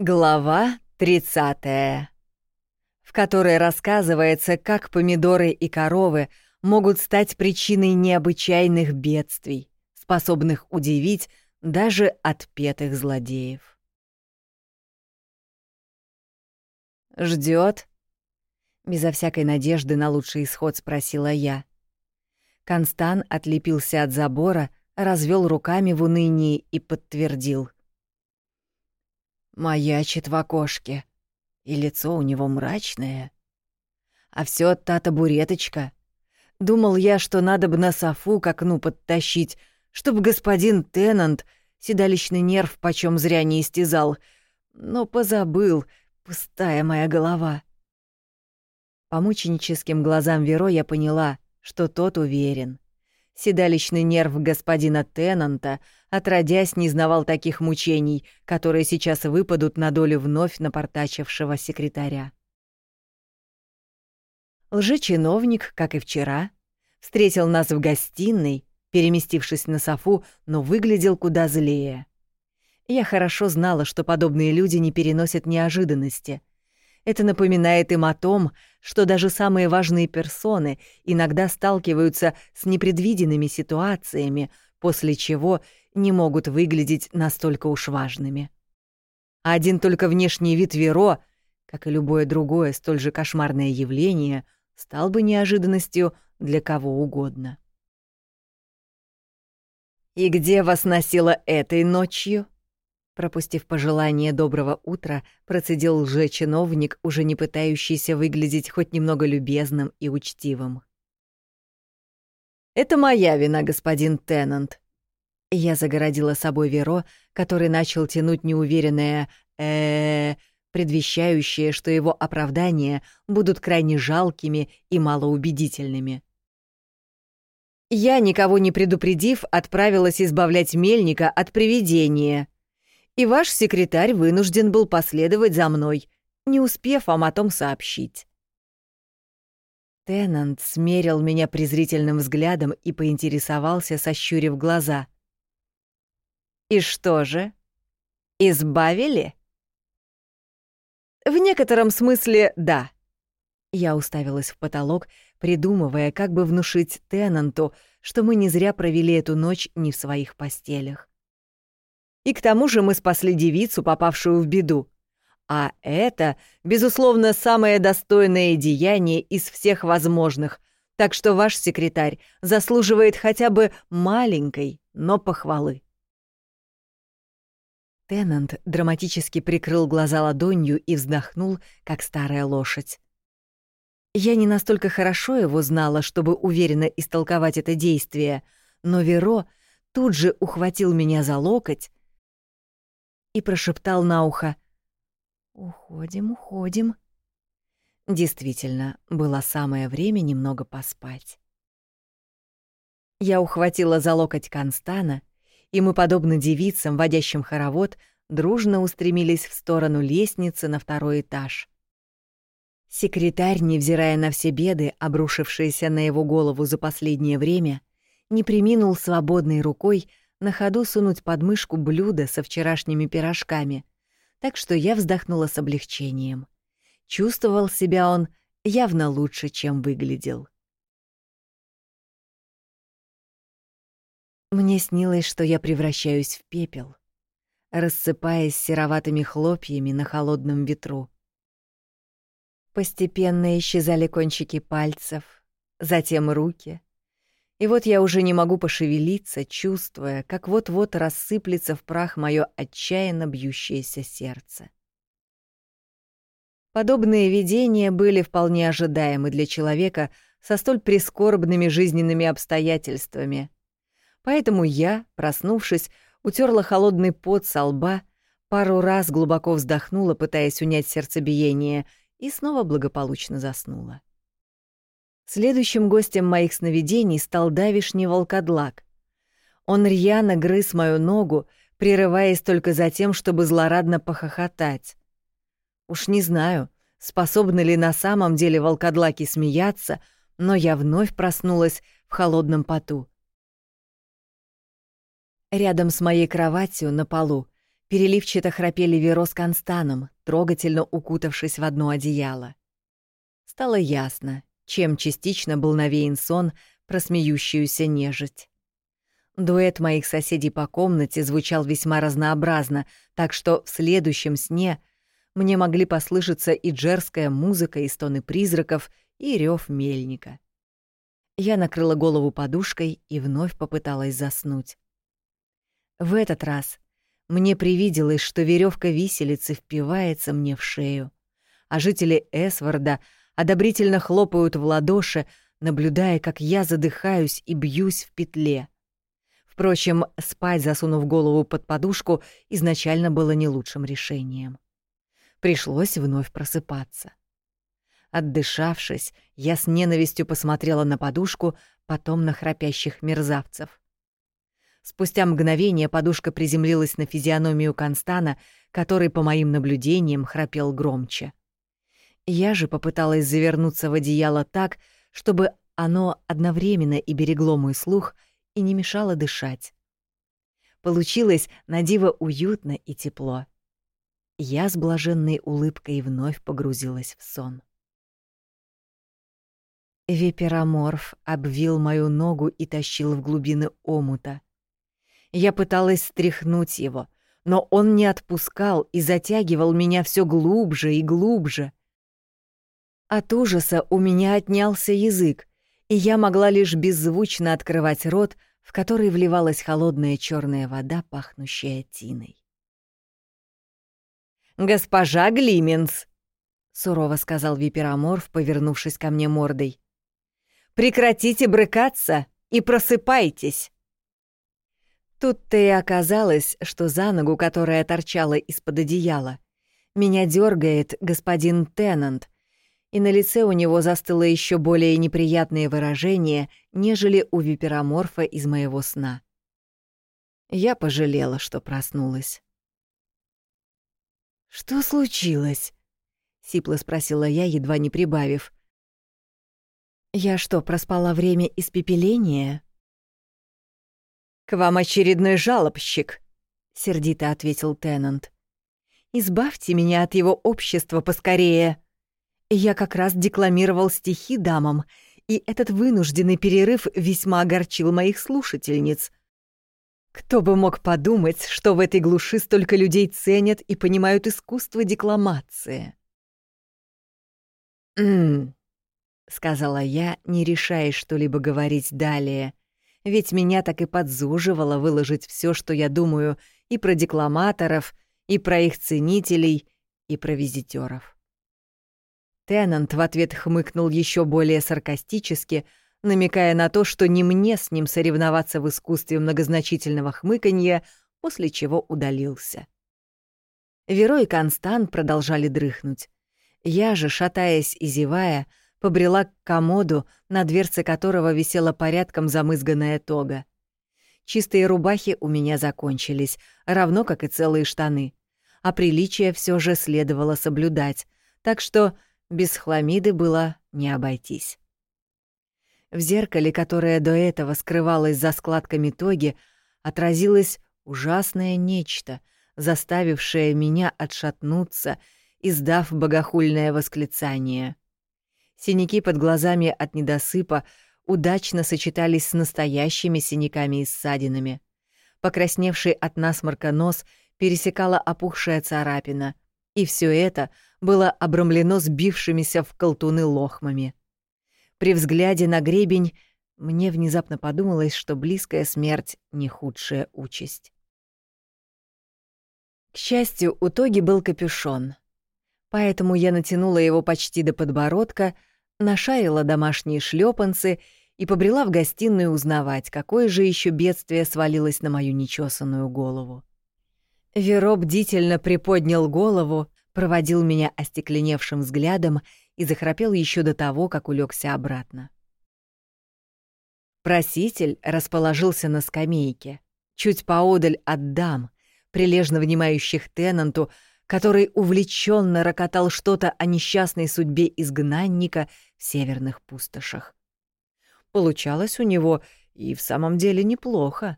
Глава 30, в которой рассказывается, как помидоры и коровы могут стать причиной необычайных бедствий, способных удивить даже отпетых злодеев. Ждет? Безо всякой надежды на лучший исход спросила я. Констан отлепился от забора, развел руками в унынии и подтвердил. Маячит в окошке, и лицо у него мрачное. А все та табуреточка. Думал я, что надо бы на софу к окну подтащить, чтобы господин Теннант седалищный нерв почем зря не истязал, но позабыл, пустая моя голова. По мученическим глазам Веро я поняла, что тот уверен. Седалищный нерв господина Теннанта, отродясь, не знавал таких мучений, которые сейчас выпадут на долю вновь напортачившего секретаря. Лжечиновник, как и вчера, встретил нас в гостиной, переместившись на софу, но выглядел куда злее. Я хорошо знала, что подобные люди не переносят неожиданности, это напоминает им о том, что даже самые важные персоны иногда сталкиваются с непредвиденными ситуациями, после чего не могут выглядеть настолько уж важными. один только внешний вид Веро, как и любое другое столь же кошмарное явление, стал бы неожиданностью для кого угодно. «И где вас носило этой ночью?» Пропустив пожелание доброго утра, процедил лже-чиновник, уже не пытающийся выглядеть хоть немного любезным и учтивым. «Это моя вина, господин Теннант». Я загородила собой Веро, который начал тянуть неуверенное э, -э предвещающее, что его оправдания будут крайне жалкими и малоубедительными. Я, никого не предупредив, отправилась избавлять мельника от привидения — и ваш секретарь вынужден был последовать за мной, не успев вам о том сообщить. Теннант смерил меня презрительным взглядом и поинтересовался, сощурив глаза. «И что же? Избавили?» «В некотором смысле, да». Я уставилась в потолок, придумывая, как бы внушить Теннанту, что мы не зря провели эту ночь не в своих постелях. И к тому же мы спасли девицу, попавшую в беду. А это, безусловно, самое достойное деяние из всех возможных, так что ваш секретарь заслуживает хотя бы маленькой, но похвалы. Теннант драматически прикрыл глаза ладонью и вздохнул, как старая лошадь. Я не настолько хорошо его знала, чтобы уверенно истолковать это действие, но Веро тут же ухватил меня за локоть, и прошептал на ухо. «Уходим, уходим». Действительно, было самое время немного поспать. Я ухватила за локоть Констана, и мы, подобно девицам, водящим хоровод, дружно устремились в сторону лестницы на второй этаж. Секретарь, невзирая на все беды, обрушившиеся на его голову за последнее время, не приминул свободной рукой на ходу сунуть под мышку блюдо со вчерашними пирожками, так что я вздохнула с облегчением. Чувствовал себя он явно лучше, чем выглядел. Мне снилось, что я превращаюсь в пепел, рассыпаясь сероватыми хлопьями на холодном ветру. Постепенно исчезали кончики пальцев, затем руки — и вот я уже не могу пошевелиться, чувствуя, как вот-вот рассыплется в прах мое отчаянно бьющееся сердце. Подобные видения были вполне ожидаемы для человека со столь прискорбными жизненными обстоятельствами. Поэтому я, проснувшись, утерла холодный пот со лба, пару раз глубоко вздохнула, пытаясь унять сердцебиение, и снова благополучно заснула. Следующим гостем моих сновидений стал давишний волкодлак. Он рьяно грыз мою ногу, прерываясь только за тем, чтобы злорадно похохотать. Уж не знаю, способны ли на самом деле волкодлаки смеяться, но я вновь проснулась в холодном поту. Рядом с моей кроватью на полу Переливчато храпели Веро с Констаном, трогательно укутавшись в одно одеяло. Стало ясно, чем частично был навеян сон про смеющуюся нежить. Дуэт моих соседей по комнате звучал весьма разнообразно, так что в следующем сне мне могли послышаться и джерская музыка, и стоны призраков, и рев мельника. Я накрыла голову подушкой и вновь попыталась заснуть. В этот раз мне привиделось, что веревка виселицы впивается мне в шею, а жители Эсварда одобрительно хлопают в ладоши, наблюдая, как я задыхаюсь и бьюсь в петле. Впрочем, спать, засунув голову под подушку, изначально было не лучшим решением. Пришлось вновь просыпаться. Отдышавшись, я с ненавистью посмотрела на подушку, потом на храпящих мерзавцев. Спустя мгновение подушка приземлилась на физиономию Констана, который, по моим наблюдениям, храпел громче. Я же попыталась завернуться в одеяло так, чтобы оно одновременно и берегло мой слух и не мешало дышать. Получилось на диво уютно и тепло. Я с блаженной улыбкой вновь погрузилась в сон. Випероморф обвил мою ногу и тащил в глубины омута. Я пыталась стряхнуть его, но он не отпускал и затягивал меня все глубже и глубже. От ужаса у меня отнялся язык, и я могла лишь беззвучно открывать рот, в который вливалась холодная черная вода, пахнущая тиной. «Госпожа Глименс!» — сурово сказал випероморф, повернувшись ко мне мордой. «Прекратите брыкаться и просыпайтесь!» Тут-то и оказалось, что за ногу, которая торчала из-под одеяла, меня дергает господин Теннант — и на лице у него застыло еще более неприятное выражение, нежели у випероморфа из моего сна. Я пожалела, что проснулась. «Что случилось?» — сипло спросила я, едва не прибавив. «Я что, проспала время испепеления?» «К вам очередной жалобщик», — сердито ответил Теннант. «Избавьте меня от его общества поскорее!» Я как раз декламировал стихи дамам, и этот вынужденный перерыв весьма огорчил моих слушательниц. Кто бы мог подумать, что в этой глуши столько людей ценят и понимают искусство декламации. «М-м», сказала я, не решаясь что-либо говорить далее, ведь меня так и подзуживало выложить все, что я думаю, и про декламаторов, и про их ценителей, и про визитеров. Теннант в ответ хмыкнул еще более саркастически, намекая на то, что не мне с ним соревноваться в искусстве многозначительного хмыканья, после чего удалился. Веро и Констан продолжали дрыхнуть. Я же, шатаясь и зевая, побрела к комоду, на дверце которого висела порядком замызганная тога. Чистые рубахи у меня закончились, равно как и целые штаны. А приличие все же следовало соблюдать, так что без хламиды было не обойтись. В зеркале, которое до этого скрывалось за складками тоги, отразилось ужасное нечто, заставившее меня отшатнуться, издав богохульное восклицание. Синяки под глазами от недосыпа удачно сочетались с настоящими синяками и ссадинами. Покрасневший от насморка нос пересекала опухшая царапина, и все это — было обрамлено сбившимися в колтуны лохмами. При взгляде на гребень мне внезапно подумалось, что близкая смерть — не худшая участь. К счастью, у Тоги был капюшон, поэтому я натянула его почти до подбородка, нашарила домашние шлепанцы и побрела в гостиную узнавать, какое же еще бедствие свалилось на мою нечесанную голову. Веро бдительно приподнял голову, проводил меня остекленевшим взглядом и захрапел еще до того, как улегся обратно. Проситель расположился на скамейке, чуть поодаль от дам, прилежно внимающих Теннанту, который увлеченно рокотал что-то о несчастной судьбе изгнанника в северных пустошах. Получалось у него и в самом деле неплохо.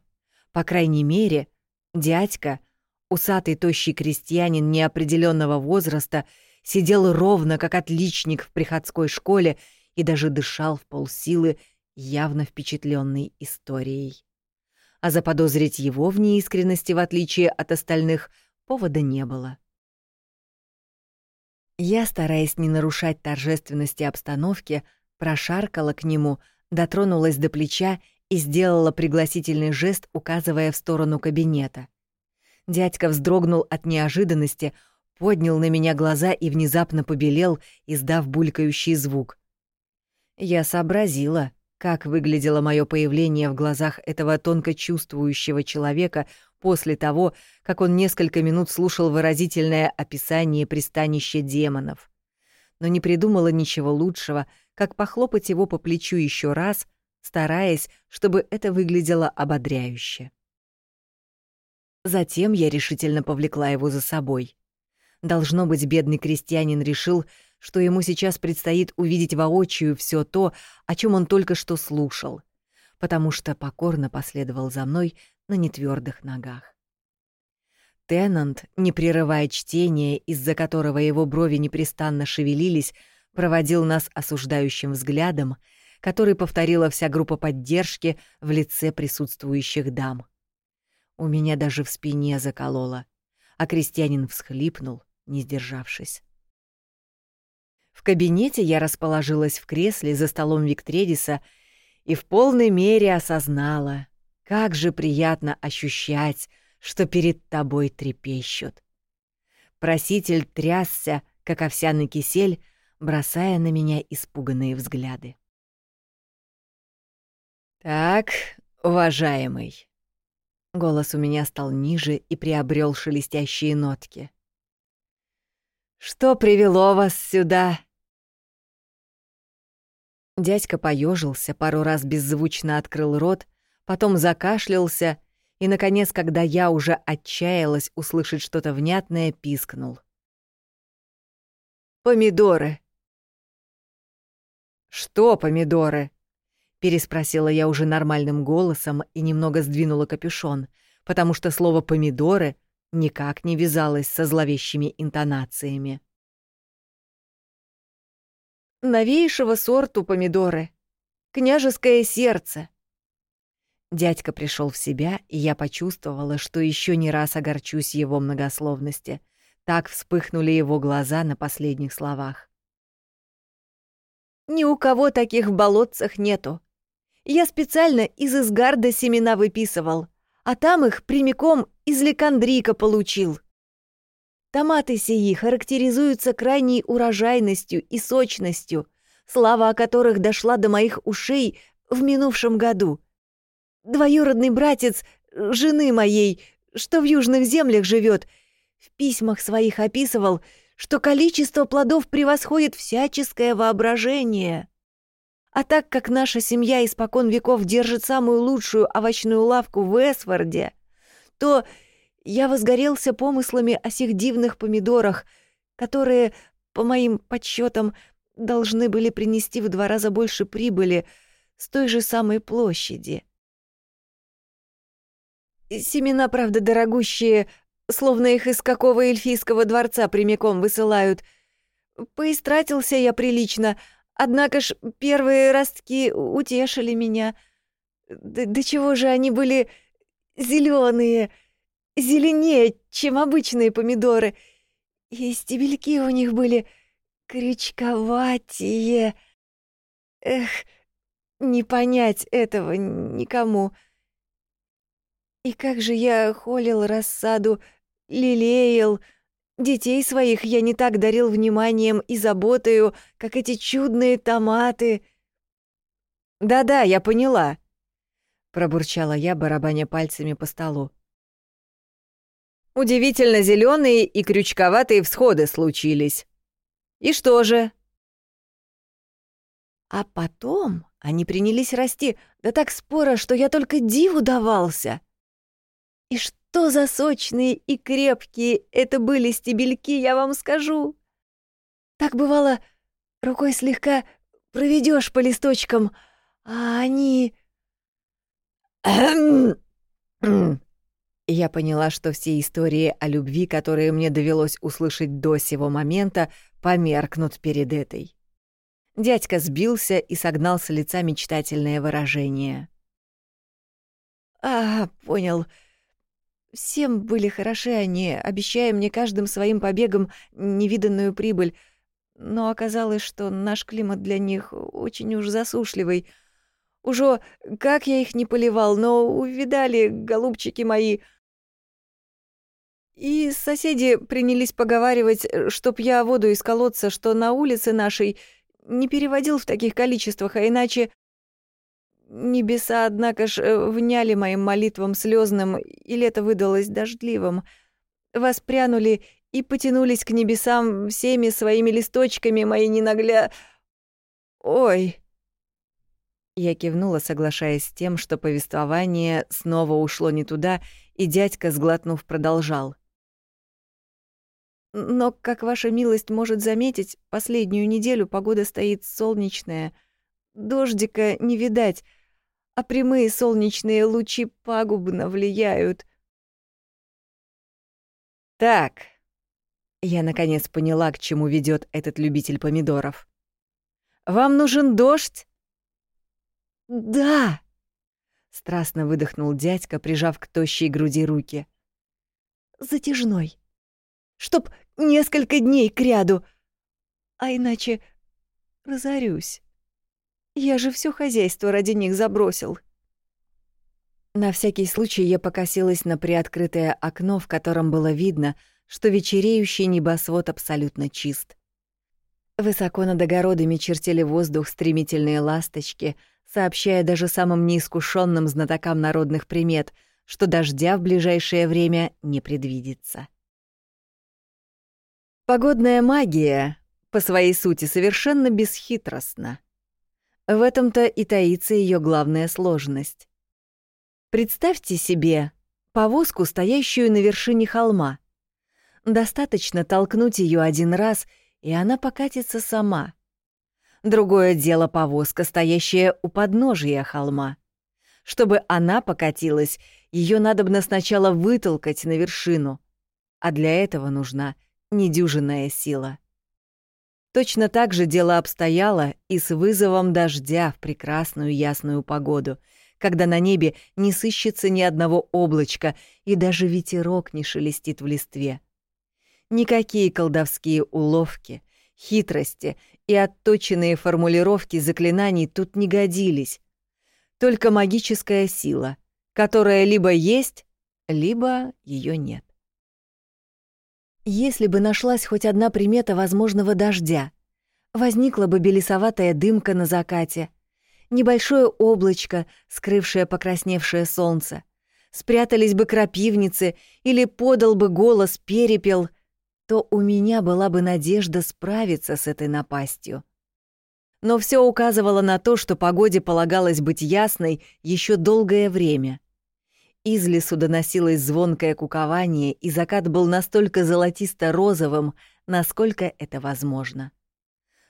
По крайней мере, дядька — Усатый тощий крестьянин неопределенного возраста сидел ровно, как отличник в приходской школе, и даже дышал в полсилы, явно впечатленный историей. А заподозрить его в неискренности, в отличие от остальных, повода не было. Я, стараясь не нарушать торжественности обстановки, прошаркала к нему, дотронулась до плеча и сделала пригласительный жест, указывая в сторону кабинета. Дядька вздрогнул от неожиданности, поднял на меня глаза и внезапно побелел, издав булькающий звук. Я сообразила, как выглядело мое появление в глазах этого тонко чувствующего человека после того, как он несколько минут слушал выразительное описание пристанища демонов. Но не придумала ничего лучшего, как похлопать его по плечу еще раз, стараясь, чтобы это выглядело ободряюще. Затем я решительно повлекла его за собой. Должно быть, бедный крестьянин решил, что ему сейчас предстоит увидеть воочию все то, о чем он только что слушал, потому что покорно последовал за мной на нетвердых ногах. Теннант, не прерывая чтения, из-за которого его брови непрестанно шевелились, проводил нас осуждающим взглядом, который повторила вся группа поддержки в лице присутствующих дам. У меня даже в спине закололо, а крестьянин всхлипнул, не сдержавшись. В кабинете я расположилась в кресле за столом Виктредиса и в полной мере осознала, как же приятно ощущать, что перед тобой трепещут. Проситель трясся, как овсяный кисель, бросая на меня испуганные взгляды. «Так, уважаемый», Голос у меня стал ниже и приобрел шелестящие нотки. «Что привело вас сюда?» Дядька поежился, пару раз беззвучно открыл рот, потом закашлялся и, наконец, когда я уже отчаялась услышать что-то внятное, пискнул. «Помидоры!» «Что помидоры?» — переспросила я уже нормальным голосом и немного сдвинула капюшон, потому что слово «помидоры» никак не вязалось со зловещими интонациями новейшего сорту помидоры. Княжеское сердце. Дядька пришел в себя, и я почувствовала, что еще не раз огорчусь его многословности. Так вспыхнули его глаза на последних словах. «Ни у кого таких в болотцах нету. Я специально из Изгарда семена выписывал, а там их прямиком из Ликандрика получил». Томаты сии характеризуются крайней урожайностью и сочностью, слава о которых дошла до моих ушей в минувшем году. Двоюродный братец жены моей, что в южных землях живет, в письмах своих описывал, что количество плодов превосходит всяческое воображение. А так как наша семья испокон веков держит самую лучшую овощную лавку в Эсфорде, то я возгорелся помыслами о сих дивных помидорах, которые, по моим подсчетам, должны были принести в два раза больше прибыли с той же самой площади. Семена, правда, дорогущие, словно их из какого эльфийского дворца прямиком высылают. Поистратился я прилично, однако ж первые ростки утешили меня. Да, да чего же они были зеленые, зеленее, чем обычные помидоры, и стебельки у них были крючковатее. Эх, не понять этого никому. И как же я холил рассаду, лелеял. Детей своих я не так дарил вниманием и заботою, как эти чудные томаты. «Да-да, я поняла», — пробурчала я, барабаня пальцами по столу. Удивительно зеленые и крючковатые всходы случились. И что же? А потом они принялись расти, да так споро, что я только диву давался. И что за сочные и крепкие это были стебельки, я вам скажу. Так бывало, рукой слегка проведешь по листочкам, а они... Я поняла, что все истории о любви, которые мне довелось услышать до сего момента, померкнут перед этой. Дядька сбился и согнал с лица мечтательное выражение. «А, понял. Всем были хороши они, обещая мне каждым своим побегом невиданную прибыль, но оказалось, что наш климат для них очень уж засушливый. Уже как я их не поливал, но увидали, голубчики мои, и соседи принялись поговаривать, чтоб я воду из колодца, что на улице нашей, не переводил в таких количествах, а иначе... Небеса, однако ж, э, вняли моим молитвам слезным, и лето выдалось дождливым. Воспрянули и потянулись к небесам всеми своими листочками мои ненагля... Ой... Я кивнула, соглашаясь с тем, что повествование снова ушло не туда, и дядька, сглотнув, продолжал. Но, как ваша милость может заметить, последнюю неделю погода стоит солнечная. Дождика не видать, а прямые солнечные лучи пагубно влияют. Так, я наконец поняла, к чему ведет этот любитель помидоров. Вам нужен дождь? Да! Страстно выдохнул дядька, прижав к тощей груди руки. Затяжной чтоб несколько дней кряду. А иначе разорюсь. Я же все хозяйство ради них забросил. На всякий случай я покосилась на приоткрытое окно, в котором было видно, что вечереющий небосвод абсолютно чист. Высоко над огородами чертили воздух стремительные ласточки, сообщая даже самым неискушенным знатокам народных примет, что дождя в ближайшее время не предвидится. Погодная магия по своей сути совершенно бесхитростна. В этом-то и таится ее главная сложность. Представьте себе повозку, стоящую на вершине холма. Достаточно толкнуть ее один раз, и она покатится сама. Другое дело повозка, стоящая у подножия холма. Чтобы она покатилась, ее надобно сначала вытолкать на вершину, а для этого нужна — недюжинная сила. Точно так же дело обстояло и с вызовом дождя в прекрасную ясную погоду, когда на небе не сыщется ни одного облачка и даже ветерок не шелестит в листве. Никакие колдовские уловки, хитрости и отточенные формулировки заклинаний тут не годились. Только магическая сила, которая либо есть, либо ее нет. Если бы нашлась хоть одна примета возможного дождя, возникла бы белесоватая дымка на закате, небольшое облачко, скрывшее покрасневшее солнце, спрятались бы крапивницы или подал бы голос перепел, то у меня была бы надежда справиться с этой напастью. Но все указывало на то, что погоде полагалось быть ясной еще долгое время — из лесу доносилось звонкое кукование, и закат был настолько золотисто-розовым, насколько это возможно.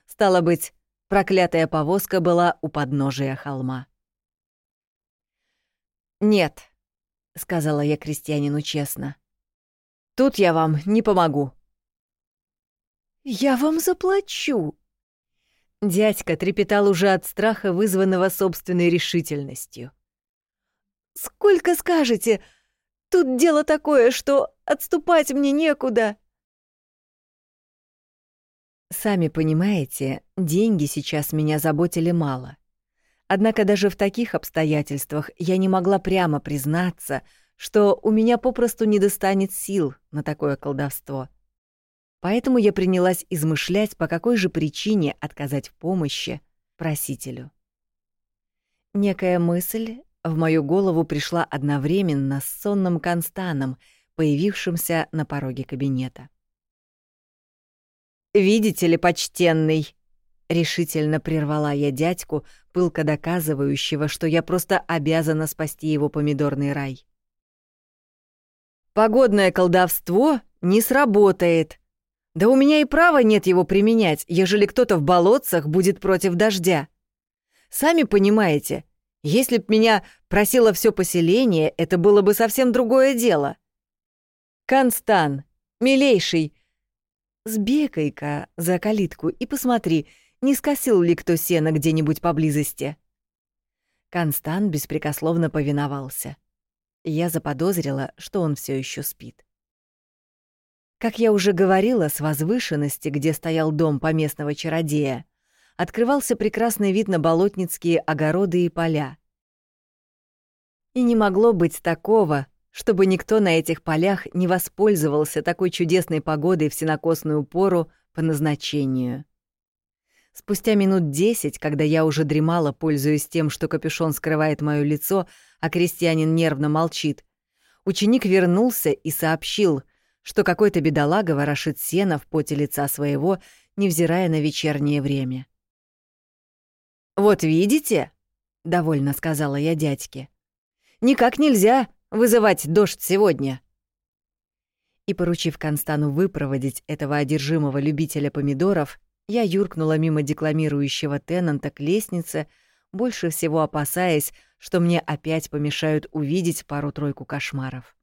Стало быть, проклятая повозка была у подножия холма. «Нет», — сказала я крестьянину честно, — «тут я вам не помогу». «Я вам заплачу», Дядька трепетал уже от страха, вызванного собственной решительностью. Сколько скажете? Тут дело такое, что отступать мне некуда. Сами понимаете, деньги сейчас меня заботили мало. Однако даже в таких обстоятельствах я не могла прямо признаться, что у меня попросту не достанет сил на такое колдовство. Поэтому я принялась измышлять, по какой же причине отказать в помощи просителю. Некая мысль в мою голову пришла одновременно с сонным Констаном, появившимся на пороге кабинета. «Видите ли, почтенный!» — решительно прервала я дядьку, пылко доказывающего, что я просто обязана спасти его помидорный рай. «Погодное колдовство не сработает. Да у меня и права нет его применять, ежели кто-то в болотцах будет против дождя. Сами понимаете, Если б меня просило все поселение, это было бы совсем другое дело. Констан, милейший, сбегай-ка за калитку и посмотри, не скосил ли кто сено где-нибудь поблизости. Констан беспрекословно повиновался. Я заподозрила, что он все еще спит. Как я уже говорила, с возвышенности, где стоял дом поместного чародея, открывался прекрасный вид на болотницкие огороды и поля. И не могло быть такого, чтобы никто на этих полях не воспользовался такой чудесной погодой в сенокосную пору по назначению. Спустя минут десять, когда я уже дремала, пользуясь тем, что капюшон скрывает моё лицо, а крестьянин нервно молчит, ученик вернулся и сообщил, что какой-то бедолага ворошит сено в поте лица своего, невзирая на вечернее время. «Вот видите?» — довольно сказала я дядьке. «Никак нельзя вызывать дождь сегодня». И, поручив Констану выпроводить этого одержимого любителя помидоров, я юркнула мимо декламирующего Теннанта к лестнице, больше всего опасаясь, что мне опять помешают увидеть пару-тройку кошмаров.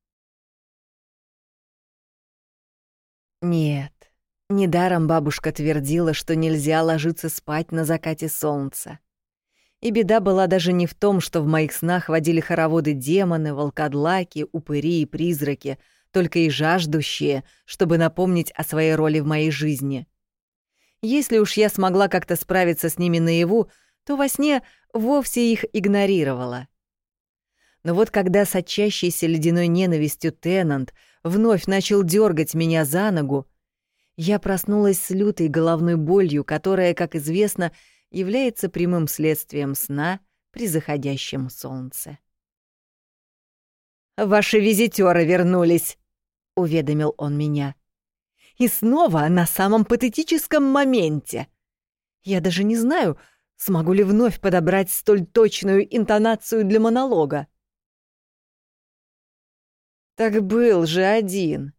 Нет, недаром бабушка твердила, что нельзя ложиться спать на закате солнца. И беда была даже не в том, что в моих снах водили хороводы демоны, волкодлаки, упыри и призраки, только и жаждущие, чтобы напомнить о своей роли в моей жизни. Если уж я смогла как-то справиться с ними наяву, то во сне вовсе их игнорировала. Но вот когда сочащийся ледяной ненавистью Теннант вновь начал дергать меня за ногу, я проснулась с лютой головной болью, которая, как известно, является прямым следствием сна при заходящем солнце. «Ваши визитёры вернулись», — уведомил он меня. «И снова на самом патетическом моменте. Я даже не знаю, смогу ли вновь подобрать столь точную интонацию для монолога. «Так был же один!»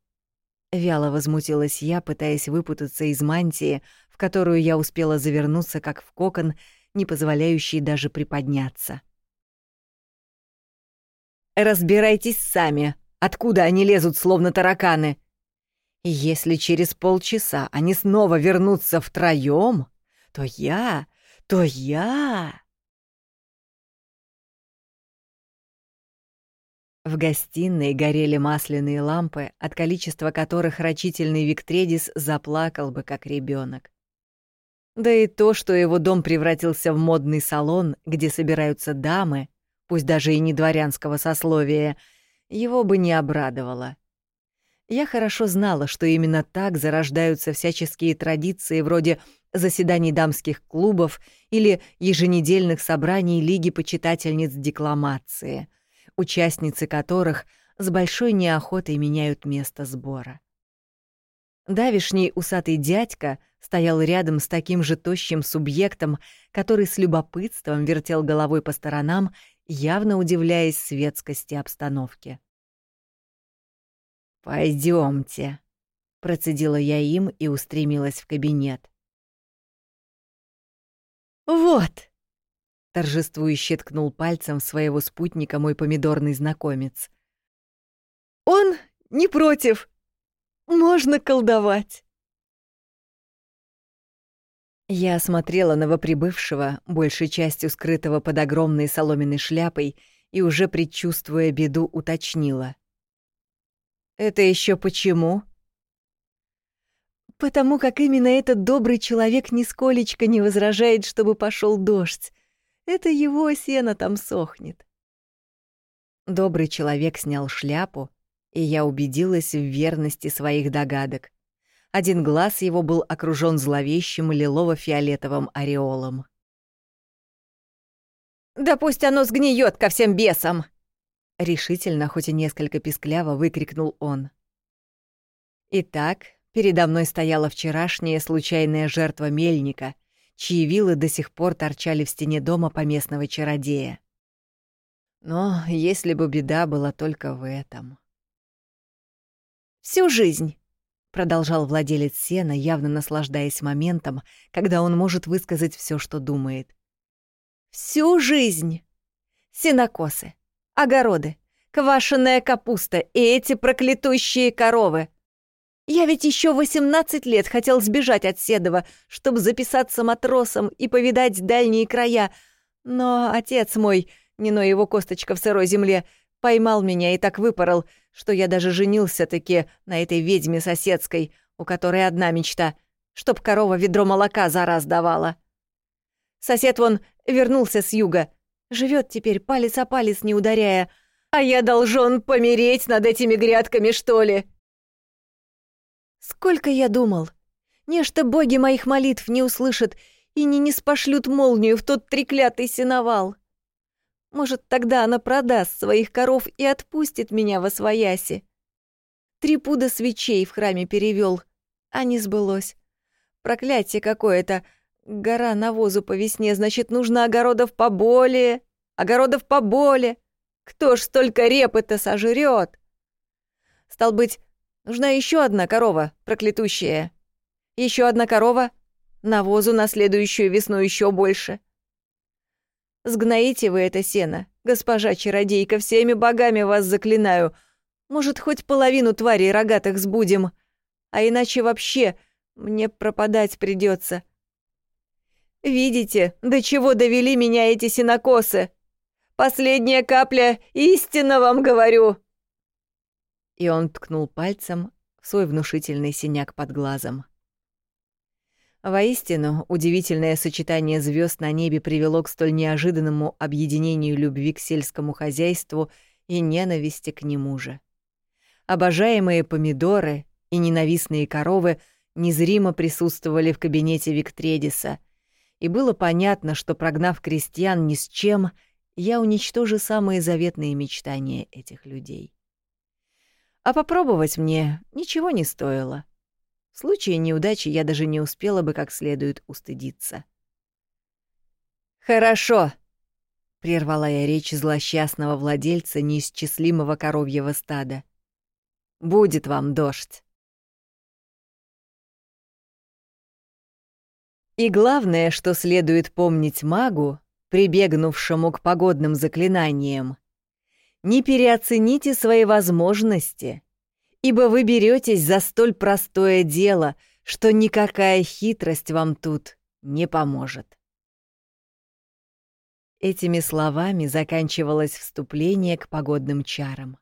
Вяло возмутилась я, пытаясь выпутаться из мантии, которую я успела завернуться, как в кокон, не позволяющий даже приподняться. «Разбирайтесь сами, откуда они лезут, словно тараканы. если через полчаса они снова вернутся втроём, то я, то я...» В гостиной горели масляные лампы, от количества которых рачительный Виктредис заплакал бы, как ребенок. Да и то, что его дом превратился в модный салон, где собираются дамы, пусть даже и не дворянского сословия, его бы не обрадовало. Я хорошо знала, что именно так зарождаются всяческие традиции вроде заседаний дамских клубов или еженедельных собраний Лиги почитательниц декламации — участницы которых с большой неохотой меняют место сбора. Давишний усатый дядька стоял рядом с таким же тощим субъектом, который с любопытством вертел головой по сторонам, явно удивляясь светскости обстановки. Пойдемте, процедила я им и устремилась в кабинет. «Вот!» торжествующе ткнул пальцем своего спутника мой помидорный знакомец. Он не против. Можно колдовать. Я осмотрела новоприбывшего, большей частью скрытого под огромной соломенной шляпой, и уже предчувствуя беду, уточнила. «Это еще почему?» «Потому как именно этот добрый человек нисколечко не возражает, чтобы пошел дождь. Это его сено там сохнет. Добрый человек снял шляпу, и я убедилась в верности своих догадок. Один глаз его был окружен зловещим лилово-фиолетовым ореолом. «Да пусть оно сгниет ко всем бесам!» Решительно, хоть и несколько пискляво, выкрикнул он. Итак, передо мной стояла вчерашняя случайная жертва мельника — чьи вилы до сих пор торчали в стене дома поместного чародея. Но если бы беда была только в этом. «Всю жизнь!» — продолжал владелец сена, явно наслаждаясь моментом, когда он может высказать все, что думает. «Всю жизнь! Синокосы, огороды, квашеная капуста и эти проклятущие коровы. Я ведь еще 18 лет хотел сбежать от Седова, чтобы записаться матросом и повидать дальние края, но отец мой, не но его косточка в сырой земле, поймал меня и так выпорол, что я даже женился-таки на этой ведьме соседской, у которой одна мечта — чтоб корова ведро молока за раз давала. Сосед вон вернулся с юга, живет теперь палец о палец не ударяя, а я должен помереть над этими грядками, что ли? Сколько я думал. Нечто боги моих молитв не услышат и не спошлют молнию в тот треклятый сеновал. Может, тогда она продаст своих коров и отпустит меня во свояси. Три пуда свечей в храме перевел, а не сбылось. Проклятие какое-то. Гора навозу по весне, значит, нужно огородов поболее. Огородов поболее. Кто ж столько репы-то сожрет? Стал быть, нужна еще одна корова, проклятущая. Еще одна корова, навозу на следующую весну еще больше. Сгноите вы это сено, госпожа чародейка, всеми богами вас заклинаю. Может, хоть половину тварей рогатых сбудем, а иначе вообще мне пропадать придется. Видите, до чего довели меня эти синокосы? Последняя капля истина вам говорю!» И он ткнул пальцем в свой внушительный синяк под глазом. Воистину, удивительное сочетание звезд на небе привело к столь неожиданному объединению любви к сельскому хозяйству и ненависти к нему же. Обожаемые помидоры и ненавистные коровы — незримо присутствовали в кабинете Виктредиса, и было понятно, что, прогнав крестьян ни с чем, я уничтожу самые заветные мечтания этих людей. А попробовать мне ничего не стоило. В случае неудачи я даже не успела бы как следует устыдиться. «Хорошо», — прервала я речь злосчастного владельца неисчислимого коровьего стада. «Будет вам дождь». И главное, что следует помнить магу, прибегнувшему к погодным заклинаниям, не переоцените свои возможности, ибо вы беретесь за столь простое дело, что никакая хитрость вам тут не поможет. Этими словами заканчивалось вступление к погодным чарам.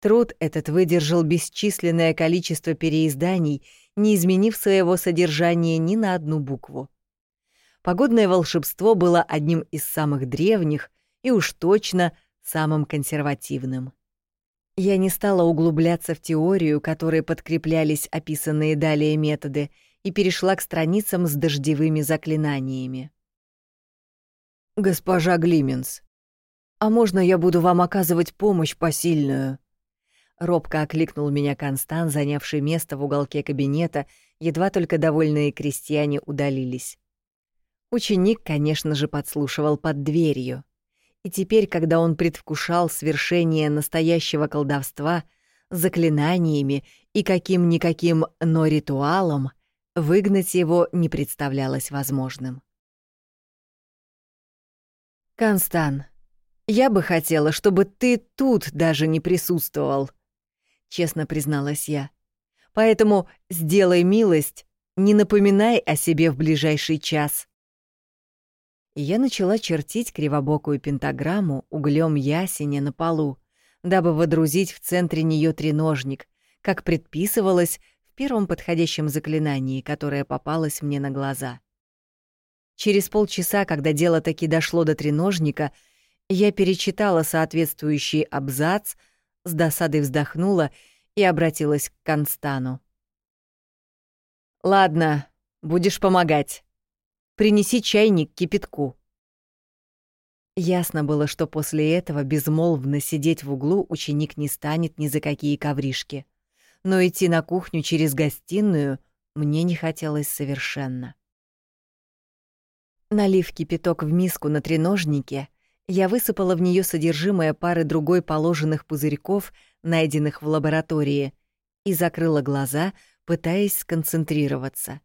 Труд этот выдержал бесчисленное количество переизданий не изменив своего содержания ни на одну букву. Погодное волшебство было одним из самых древних и уж точно самым консервативным. Я не стала углубляться в теорию, которой подкреплялись описанные далее методы, и перешла к страницам с дождевыми заклинаниями. «Госпожа Глименс, а можно я буду вам оказывать помощь посильную?» Робко окликнул меня Констан, занявший место в уголке кабинета, едва только довольные крестьяне удалились. Ученик, конечно же, подслушивал под дверью. И теперь, когда он предвкушал свершение настоящего колдовства, заклинаниями и каким-никаким, но ритуалом, выгнать его не представлялось возможным. «Констан, я бы хотела, чтобы ты тут даже не присутствовал», — честно призналась я. «Поэтому сделай милость, не напоминай о себе в ближайший час». И я начала чертить кривобокую пентаграмму углем ясеня на полу, дабы водрузить в центре нее треножник, как предписывалось в первом подходящем заклинании, которое попалось мне на глаза. Через полчаса, когда дело таки дошло до треножника, я перечитала соответствующий абзац — с досадой вздохнула и обратилась к Констану. «Ладно, будешь помогать. Принеси чайник кипятку». Ясно было, что после этого безмолвно сидеть в углу ученик не станет ни за какие ковришки. Но идти на кухню через гостиную мне не хотелось совершенно. Налив кипяток в миску на треножнике, я высыпала в нее содержимое пары другой положенных пузырьков, найденных в лаборатории, и закрыла глаза, пытаясь сконцентрироваться.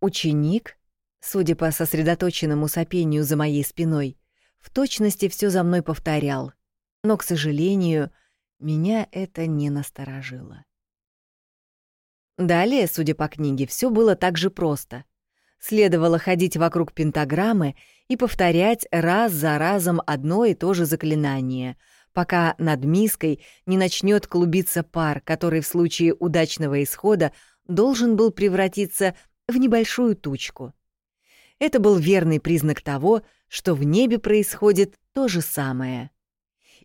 Ученик, судя по сосредоточенному сопению за моей спиной, в точности все за мной повторял, но, к сожалению, меня это не насторожило. Далее, судя по книге, все было так же просто. Следовало ходить вокруг пентаграммы и повторять раз за разом одно и то же заклинание, пока над миской не начнет клубиться пар, который в случае удачного исхода должен был превратиться в небольшую тучку. Это был верный признак того, что в небе происходит то же самое.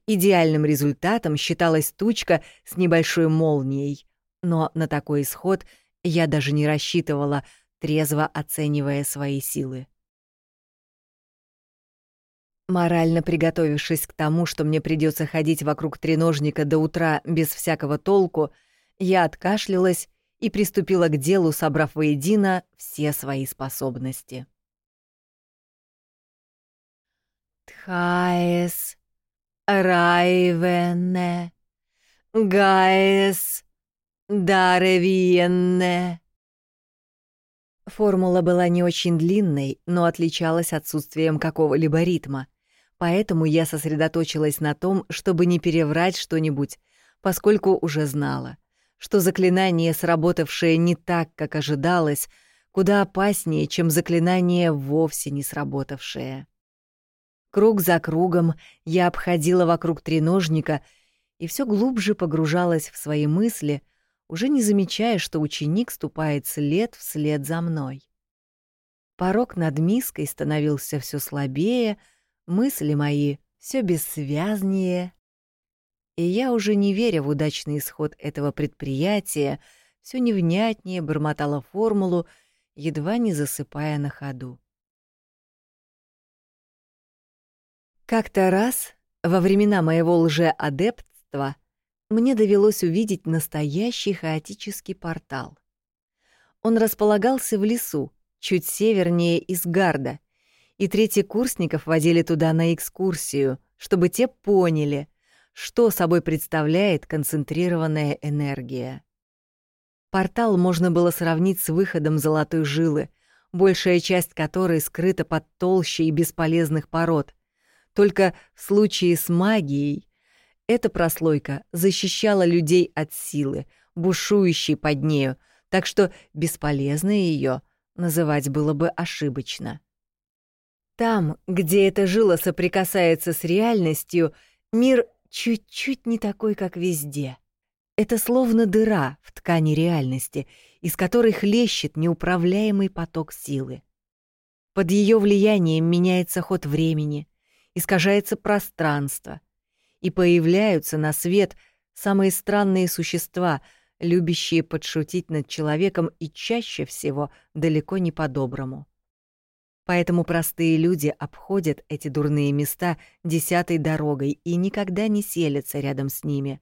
Идеальным результатом считалась тучка с небольшой молнией, но на такой исход я даже не рассчитывала, трезво оценивая свои силы. Морально приготовившись к тому, что мне придется ходить вокруг треножника до утра без всякого толку, я откашлялась и приступила к делу, собрав воедино все свои способности. Тхаес, Райвене, Гаес, Даревиенне. Формула была не очень длинной, но отличалась отсутствием какого-либо ритма, поэтому я сосредоточилась на том, чтобы не переврать что-нибудь, поскольку уже знала, что заклинание, сработавшее не так, как ожидалось, куда опаснее, чем заклинание, вовсе не сработавшее. Круг за кругом я обходила вокруг треножника и все глубже погружалась в свои мысли — уже не замечая, что ученик ступает след вслед за мной. Порог над миской становился все слабее, мысли мои все бессвязнее, и я уже не веря в удачный исход этого предприятия, все невнятнее бормотала формулу, едва не засыпая на ходу. Как-то раз, во времена моего лжеадептства, мне довелось увидеть настоящий хаотический портал. Он располагался в лесу, чуть севернее Изгарда, и третьекурсников водили туда на экскурсию, чтобы те поняли, что собой представляет концентрированная энергия. Портал можно было сравнить с выходом золотой жилы, большая часть которой скрыта под толщей бесполезных пород. Только в случае с магией эта прослойка защищала людей от силы, бушующей под нею, так что бесполезно ее называть было бы ошибочно. Там, где эта жила соприкасается с реальностью, мир чуть-чуть не такой, как везде. Это словно дыра в ткани реальности, из которой хлещет неуправляемый поток силы. Под ее влиянием меняется ход времени, искажается пространство, и появляются на свет самые странные существа, любящие подшутить над человеком и чаще всего далеко не по-доброму. Поэтому простые люди обходят эти дурные места десятой дорогой и никогда не селятся рядом с ними,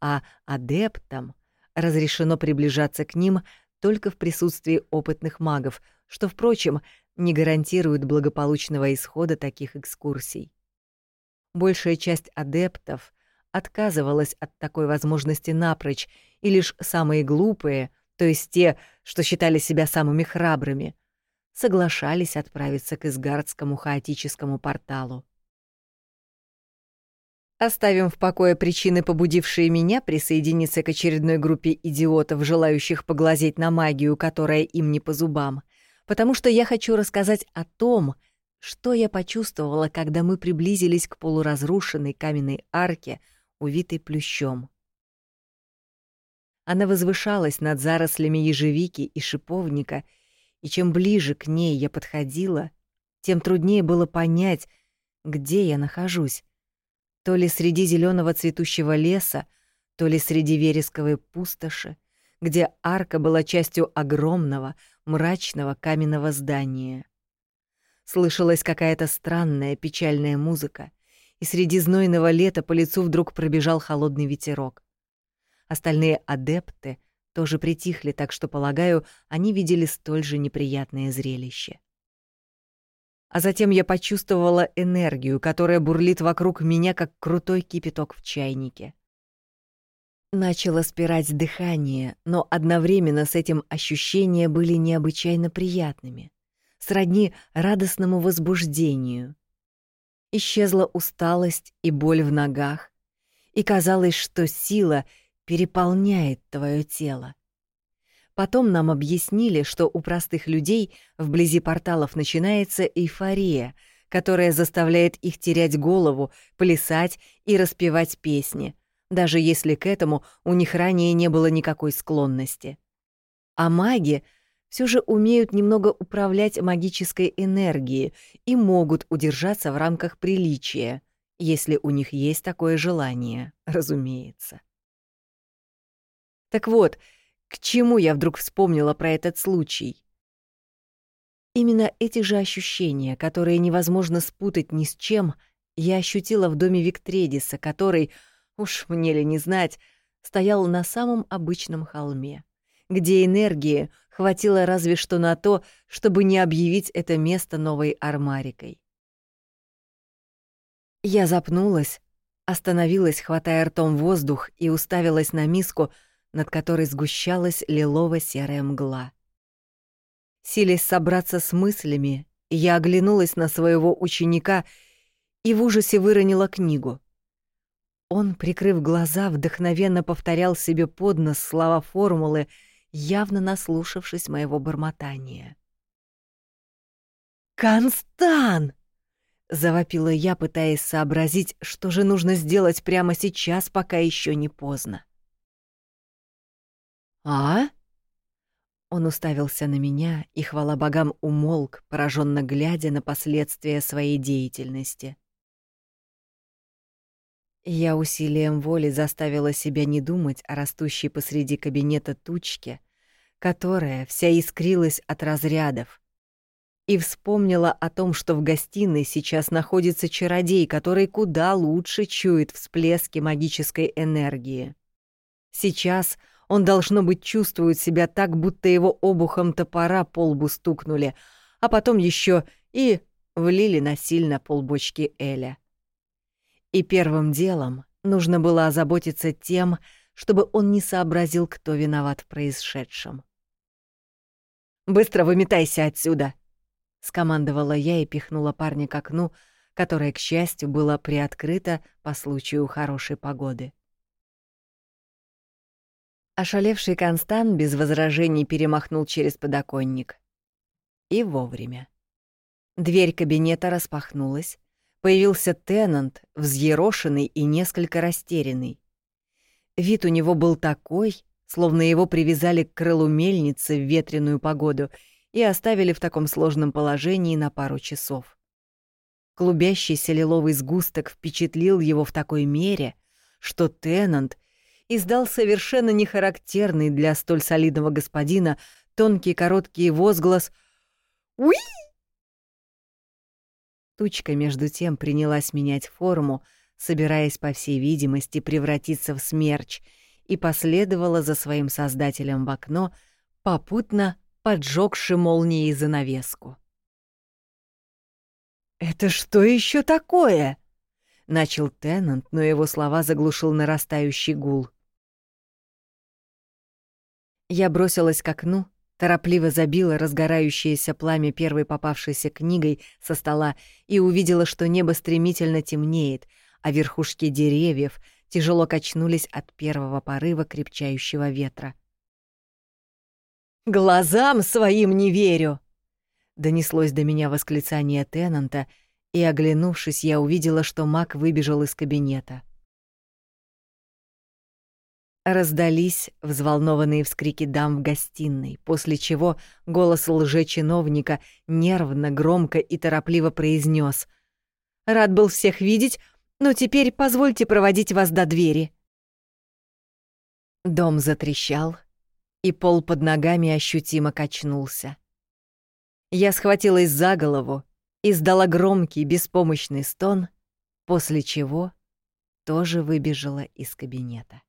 а адептам разрешено приближаться к ним только в присутствии опытных магов, что, впрочем, не гарантирует благополучного исхода таких экскурсий. Большая часть адептов отказывалась от такой возможности напрочь, и лишь самые глупые, то есть те, что считали себя самыми храбрыми, соглашались отправиться к Изгардскому хаотическому порталу. Оставим в покое причины, побудившие меня присоединиться к очередной группе идиотов, желающих поглазеть на магию, которая им не по зубам, потому что я хочу рассказать о том, что я почувствовала, когда мы приблизились к полуразрушенной каменной арке, увитой плющом? Она возвышалась над зарослями ежевики и шиповника, и чем ближе к ней я подходила, тем труднее было понять, где я нахожусь. То ли среди зеленого цветущего леса, то ли среди вересковой пустоши, где арка была частью огромного, мрачного каменного здания. Слышалась какая-то странная печальная музыка, и среди знойного лета по лицу вдруг пробежал холодный ветерок. Остальные адепты тоже притихли, так что, полагаю, они видели столь же неприятное зрелище. А затем я почувствовала энергию, которая бурлит вокруг меня, как крутой кипяток в чайнике. Начало спирать дыхание, но одновременно с этим ощущения были необычайно приятными — сродни радостному возбуждению. Исчезла усталость и боль в ногах, и казалось, что сила переполняет твое тело. Потом нам объяснили, что у простых людей вблизи порталов начинается эйфория, которая заставляет их терять голову, плясать и распевать песни, даже если к этому у них ранее не было никакой склонности. А маги все же умеют немного управлять магической энергией и могут удержаться в рамках приличия, если у них есть такое желание, разумеется. Так вот, к чему я вдруг вспомнила про этот случай? Именно эти же ощущения, которые невозможно спутать ни с чем, я ощутила в доме Виктредиса, который, уж мне ли не знать, стоял на самом обычном холме, где энергии хватило разве что на то, чтобы не объявить это место новой армарикой. Я запнулась, остановилась, хватая ртом воздух, и уставилась на миску, над которой сгущалась лилово-серая мгла. Силясь собраться с мыслями, я оглянулась на своего ученика и в ужасе выронила книгу. Он, прикрыв глаза, вдохновенно повторял себе под нос слова формулы, явно наслушавшись моего бормотания. «Констан!» — завопила я, пытаясь сообразить, что же нужно сделать прямо сейчас, пока еще не поздно. «А?» Он уставился на меня и, хвала богам, умолк, пораженно глядя на последствия своей деятельности. Я усилием воли заставила себя не думать о растущей посреди кабинета тучке, которая вся искрилась от разрядов, и вспомнила о том, что в гостиной сейчас находится чародей, который куда лучше чует всплески магической энергии. Сейчас он, должно быть, чувствует себя так, будто его обухом топора по лбу стукнули, а потом еще и влили насильно полбочки Эля. И первым делом нужно было озаботиться тем, чтобы он не сообразил, кто виноват в происшедшем. «Быстро выметайся отсюда!» — скомандовала я и пихнула парня к окну, которое, к счастью, было приоткрыто по случаю хорошей погоды. Ошалевший Констан без возражений перемахнул через подоконник. И вовремя. Дверь кабинета распахнулась, Появился Теннант, взъерошенный и несколько растерянный. Вид у него был такой, словно его привязали к крылу мельницы в ветреную погоду и оставили в таком сложном положении на пару часов. Клубящийся лиловый сгусток впечатлил его в такой мере, что Теннант издал совершенно нехарактерный для столь солидного господина тонкий короткий возглас «Уи!» Тучка, между тем, принялась менять форму, собираясь, по всей видимости, превратиться в смерч, и последовала за своим создателем в окно, попутно поджёгши молнией занавеску. «Это что еще такое?» — начал Теннант, но его слова заглушил нарастающий гул. Я бросилась к окну, торопливо забила разгорающееся пламя первой попавшейся книгой со стола и увидела, что небо стремительно темнеет, а верхушки деревьев тяжело качнулись от первого порыва крепчающего ветра. «Глазам своим не верю!» Донеслось до меня восклицание Теннанта, и, оглянувшись, я увидела, что маг выбежал из кабинета. Раздались взволнованные вскрики дам в гостиной, после чего голос лжечиновника нервно, громко и торопливо произнес: «Рад был всех видеть, но теперь позвольте проводить вас до двери». Дом затрещал, и пол под ногами ощутимо качнулся. Я схватилась за голову, издала громкий беспомощный стон, после чего тоже выбежала из кабинета.